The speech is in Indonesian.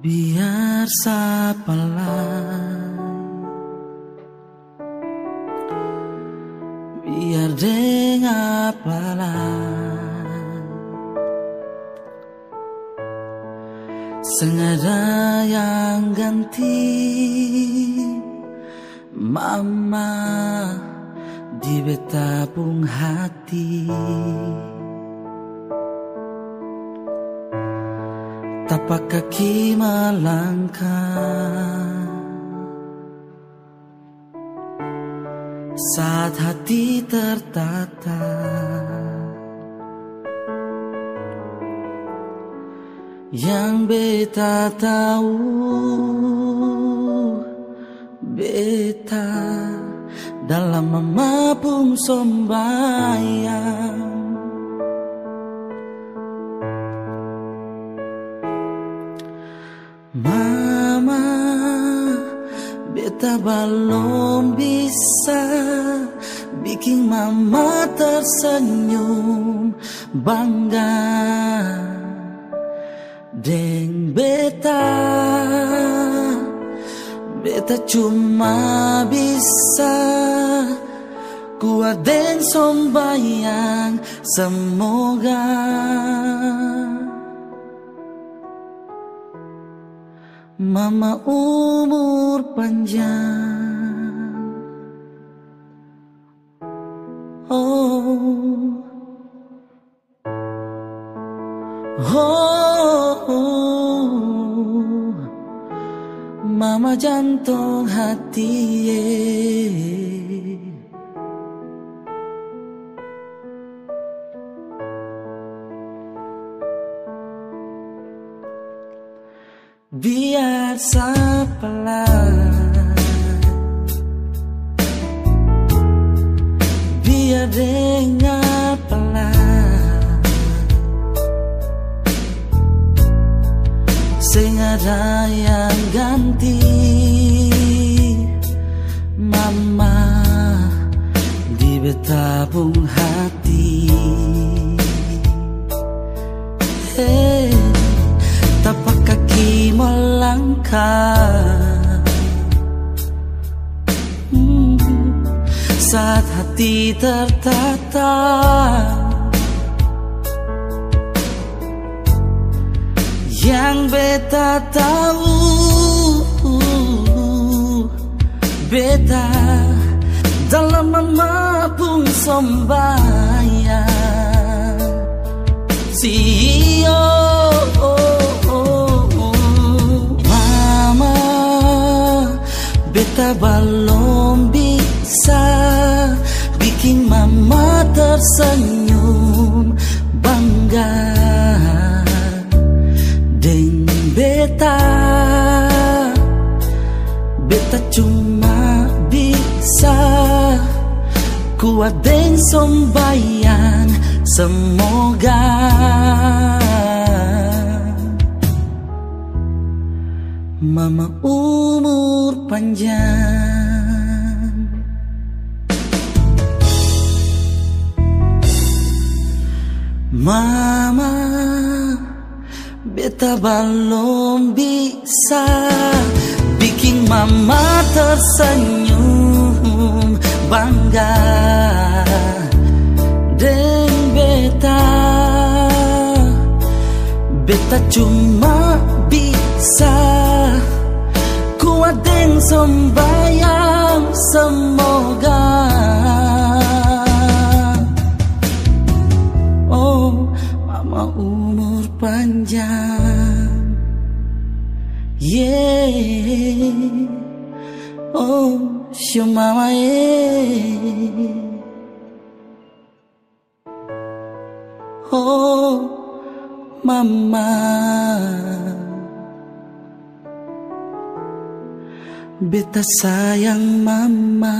Biar sapalai Biar dengar palai Sengaja yang ganti Mama di betapung hati tapak kaki melangkah saat hati tertata. Yang beta tahu beta dalam memapung sombayang belum bisa bikin mama tersenyum bangga. Deng beta, beta cuma bisa kuat deng sombayang semoga. Mama umur panjang. Oh. Oh, oh. Mama jantung hati biar sapalah biar dengar pelan. Sengaja yang ganti. Mama di betabung hati hmm, saat hati tertata. Yang beta tahu beta dalam memapung sombayang beta belum bisa bikin mama tersenyum bangga deng beta. Beta cuma bisa kuat deng sombayang semoga mama umur panjang. Mama beta belum bisa bikin mama tersenyum bangga. Deng beta beta cuma bisa kuat deng sombayang semoga. Oh mama umur panjang. Yeah. Oh syo mama yeah Oh mama Beta sayang mama